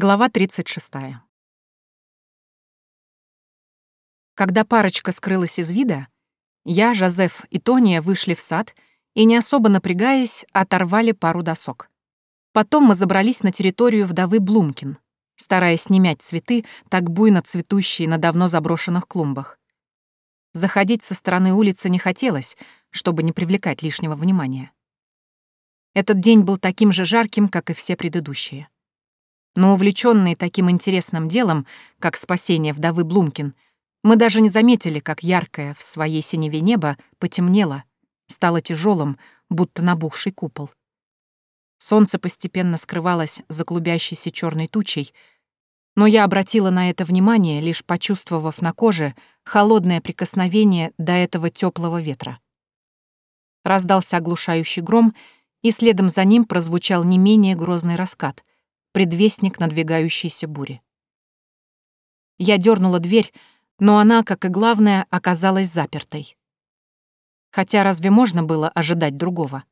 Глава 36. Когда парочка скрылась из вида, я, Жозеф и Тония вышли в сад и, не особо напрягаясь, оторвали пару досок. Потом мы забрались на территорию вдовы Блумкин, стараясь не мять цветы, так буйно цветущие на давно заброшенных клумбах. Заходить со стороны улицы не хотелось, чтобы не привлекать лишнего внимания. Этот день был таким же жарким, как и все предыдущие но увлеченные таким интересным делом, как спасение вдовы Блумкин, мы даже не заметили, как яркое в своей синеве небо потемнело, стало тяжелым, будто набухший купол. Солнце постепенно скрывалось за клубящейся черной тучей, но я обратила на это внимание, лишь почувствовав на коже холодное прикосновение до этого теплого ветра. Раздался оглушающий гром, и следом за ним прозвучал не менее грозный раскат, предвестник надвигающейся бури. Я дернула дверь, но она, как и главное, оказалась запертой. Хотя разве можно было ожидать другого?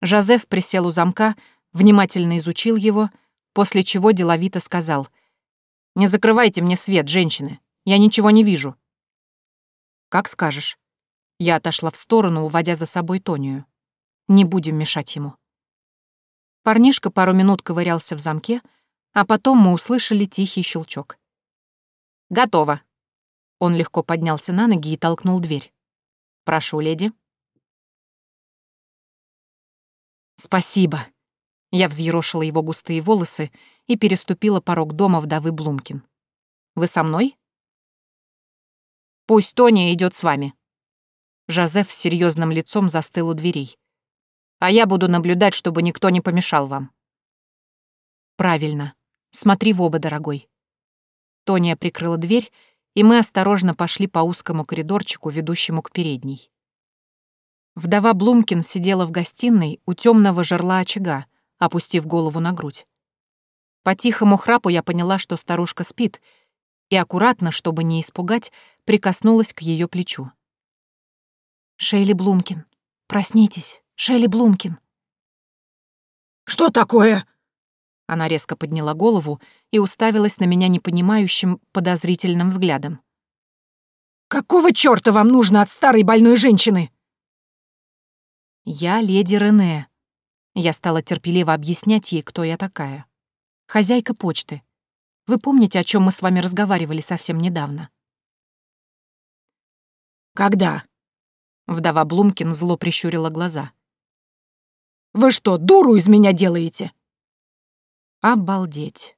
Жозеф присел у замка, внимательно изучил его, после чего деловито сказал «Не закрывайте мне свет, женщины, я ничего не вижу». «Как скажешь». Я отошла в сторону, уводя за собой Тонию. «Не будем мешать ему». Парнишка пару минут ковырялся в замке, а потом мы услышали тихий щелчок. «Готово!» Он легко поднялся на ноги и толкнул дверь. «Прошу, леди». «Спасибо!» Я взъерошила его густые волосы и переступила порог дома вдовы Блумкин. «Вы со мной?» «Пусть Тоня идет с вами». Жозеф с серьезным лицом застыл у дверей а я буду наблюдать, чтобы никто не помешал вам». «Правильно. Смотри в оба, дорогой». Тония прикрыла дверь, и мы осторожно пошли по узкому коридорчику, ведущему к передней. Вдова Блумкин сидела в гостиной у темного жерла очага, опустив голову на грудь. По тихому храпу я поняла, что старушка спит, и аккуратно, чтобы не испугать, прикоснулась к ее плечу. «Шейли Блумкин, проснитесь». Шелли Блумкин». «Что такое?» Она резко подняла голову и уставилась на меня непонимающим, подозрительным взглядом. «Какого чёрта вам нужно от старой больной женщины?» «Я леди Рене». Я стала терпеливо объяснять ей, кто я такая. «Хозяйка почты. Вы помните, о чем мы с вами разговаривали совсем недавно?» «Когда?» Вдова Блумкин зло прищурила глаза. Вы что, дуру из меня делаете?» «Обалдеть.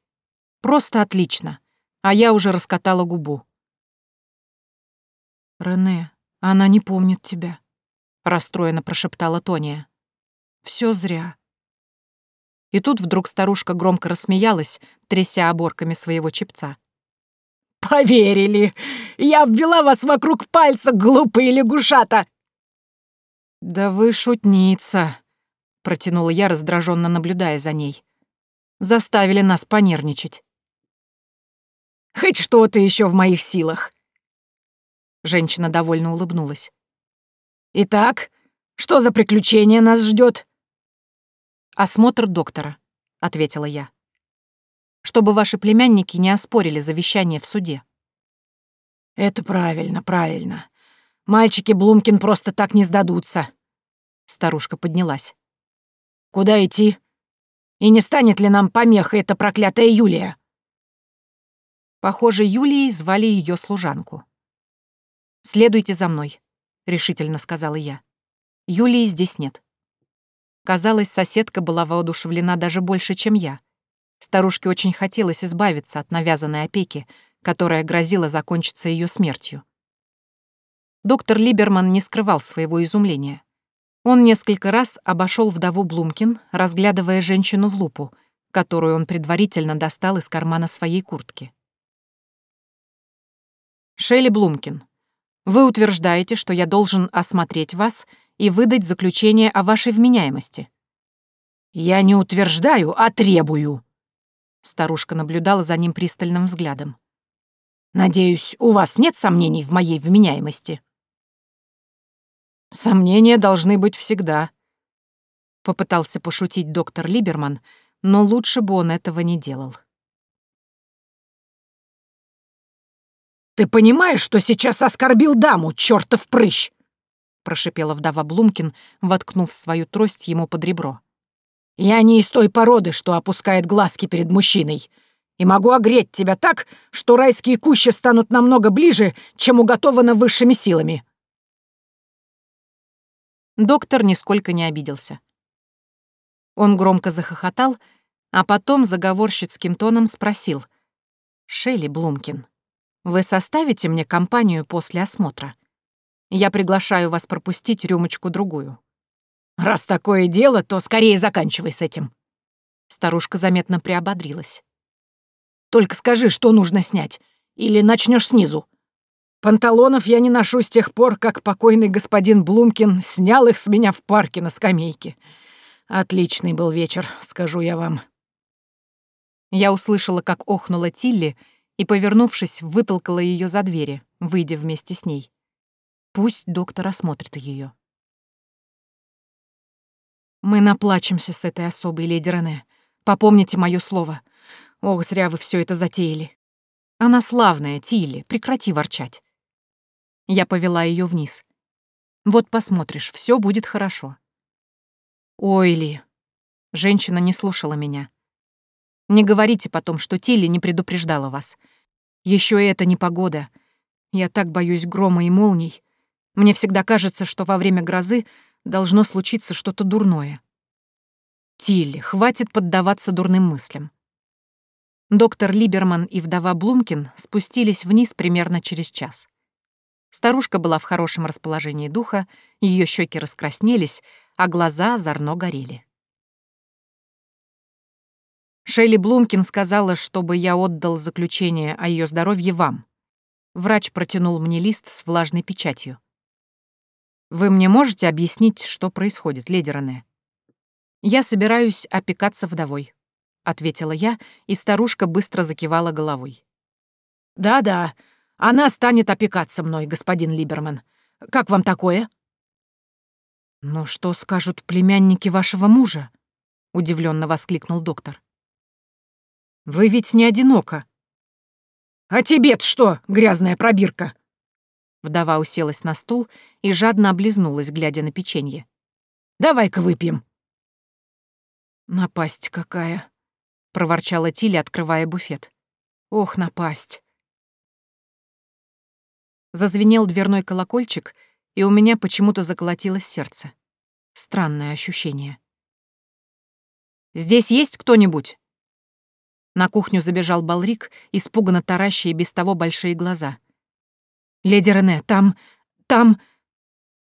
Просто отлично. А я уже раскатала губу». «Рене, она не помнит тебя», — расстроенно прошептала Тония. Все зря». И тут вдруг старушка громко рассмеялась, тряся оборками своего чепца. «Поверили! Я обвела вас вокруг пальца, глупые лягушата!» «Да вы шутница!» Протянула я, раздраженно наблюдая за ней. Заставили нас понервничать. Хоть что-то еще в моих силах. Женщина довольно улыбнулась. Итак, что за приключение нас ждет? Осмотр доктора, ответила я. Чтобы ваши племянники не оспорили завещание в суде. Это правильно, правильно. Мальчики Блумкин просто так не сдадутся. Старушка поднялась. Куда идти? И не станет ли нам помехой эта проклятая Юлия?» Похоже, Юлией звали ее служанку. «Следуйте за мной», — решительно сказала я. «Юлии здесь нет». Казалось, соседка была воодушевлена даже больше, чем я. Старушке очень хотелось избавиться от навязанной опеки, которая грозила закончиться ее смертью. Доктор Либерман не скрывал своего изумления. Он несколько раз обошел вдову Блумкин, разглядывая женщину в лупу, которую он предварительно достал из кармана своей куртки. «Шелли Блумкин, вы утверждаете, что я должен осмотреть вас и выдать заключение о вашей вменяемости». «Я не утверждаю, а требую», — старушка наблюдала за ним пристальным взглядом. «Надеюсь, у вас нет сомнений в моей вменяемости?» Сомнения должны быть всегда. Попытался пошутить доктор Либерман, но лучше бы он этого не делал. «Ты понимаешь, что сейчас оскорбил даму, чертов прыщ!» прошипела вдова Блумкин, воткнув свою трость ему под ребро. «Я не из той породы, что опускает глазки перед мужчиной, и могу огреть тебя так, что райские кущи станут намного ближе, чем уготовано высшими силами. Доктор нисколько не обиделся. Он громко захохотал, а потом заговорщицким тоном спросил. «Шелли Блумкин, вы составите мне компанию после осмотра? Я приглашаю вас пропустить рюмочку-другую». «Раз такое дело, то скорее заканчивай с этим». Старушка заметно приободрилась. «Только скажи, что нужно снять, или начнешь снизу. Панталонов я не ношу с тех пор, как покойный господин Блумкин снял их с меня в парке на скамейке. Отличный был вечер, скажу я вам». Я услышала, как охнула Тилли, и, повернувшись, вытолкала ее за двери, выйдя вместе с ней. Пусть доктор осмотрит ее. Мы наплачемся с этой особой, леди Рене. Попомните мое слово. Ох, зря вы все это затеяли. Она славная, Тилли, прекрати ворчать. Я повела ее вниз. Вот посмотришь, все будет хорошо. Ой, Ли. Женщина не слушала меня. Не говорите потом, что Тилли не предупреждала вас. Еще это непогода. Я так боюсь грома и молний. Мне всегда кажется, что во время грозы должно случиться что-то дурное. Тилли, хватит поддаваться дурным мыслям. Доктор Либерман и вдова Блумкин спустились вниз примерно через час. Старушка была в хорошем расположении духа, ее щеки раскраснелись, а глаза озорно горели. Шелли Блумкин сказала, чтобы я отдал заключение о ее здоровье вам. Врач протянул мне лист с влажной печатью. Вы мне можете объяснить, что происходит, леди Рене? Я собираюсь опекаться вдовой, ответила я, и старушка быстро закивала головой. Да-да, она станет опекаться мной, господин Либерман. Как вам такое? Но что скажут племянники вашего мужа? удивленно воскликнул доктор. Вы ведь не одинока. А тебе-то что, грязная пробирка? Вдова уселась на стул и жадно облизнулась, глядя на печенье. «Давай-ка выпьем». «Напасть какая!» — проворчала Тиля, открывая буфет. «Ох, напасть!» Зазвенел дверной колокольчик, и у меня почему-то заколотилось сердце. Странное ощущение. «Здесь есть кто-нибудь?» На кухню забежал Балрик, испуганно таращая без того большие глаза. «Леди Рене, там... там...»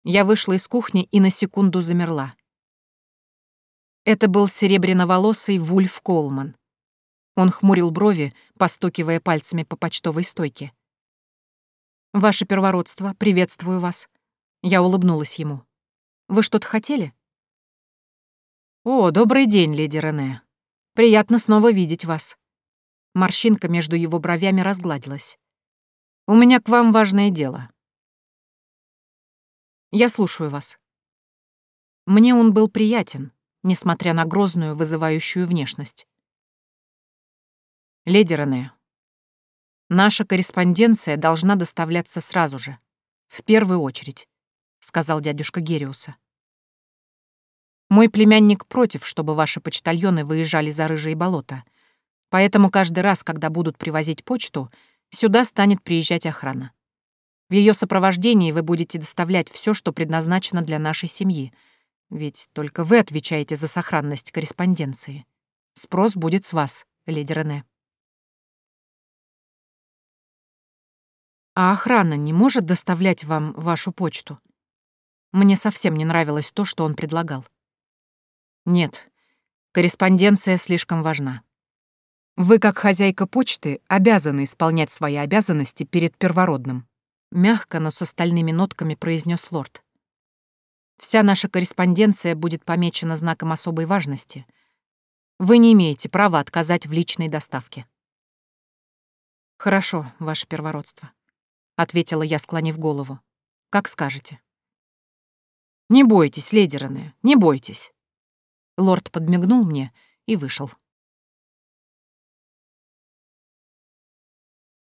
Я вышла из кухни и на секунду замерла. Это был серебряноволосый Вульф Колман. Он хмурил брови, постукивая пальцами по почтовой стойке. «Ваше первородство, приветствую вас». Я улыбнулась ему. «Вы что-то хотели?» «О, добрый день, леди Рене. Приятно снова видеть вас». Морщинка между его бровями разгладилась. У меня к вам важное дело. Я слушаю вас. Мне он был приятен, несмотря на грозную, вызывающую внешность. Леди Рене, наша корреспонденция должна доставляться сразу же, в первую очередь, сказал дядюшка Гериуса. Мой племянник против, чтобы ваши почтальоны выезжали за рыжие болота, поэтому каждый раз, когда будут привозить почту, Сюда станет приезжать охрана. В ее сопровождении вы будете доставлять все, что предназначено для нашей семьи, ведь только вы отвечаете за сохранность корреспонденции. Спрос будет с вас, леди Рене. А охрана не может доставлять вам вашу почту? Мне совсем не нравилось то, что он предлагал. Нет, корреспонденция слишком важна. Вы, как хозяйка почты, обязаны исполнять свои обязанности перед первородным. Мягко, но с остальными нотками произнес лорд. Вся наша корреспонденция будет помечена знаком особой важности. Вы не имеете права отказать в личной доставке. Хорошо, ваше первородство, ответила я, склонив голову. Как скажете. Не бойтесь, леди Рене, не бойтесь. Лорд подмигнул мне и вышел.